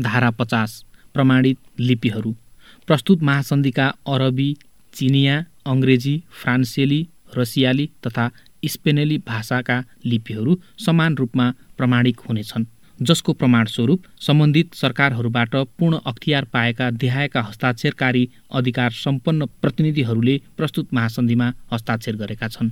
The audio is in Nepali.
धारा पचास प्रमाणित लिपिहरू। प्रस्तुत महासन्धिका अरबी चिनिया अङ्ग्रेजी फ्रान्सेली रसियाली तथा स्पेनेली भाषाका लिपिहरू समान रूपमा प्रमाणिक हुनेछन् जसको प्रमाणस्वरूप सम्बन्धित सरकारहरूबाट पूर्ण अख्तियार पाएका देहायका हस्ताक्षरकारी अधिकार सम्पन्न प्रतिनिधिहरूले प्रस्तुत महासन्धिमा हस्ताक्षर गरेका छन्।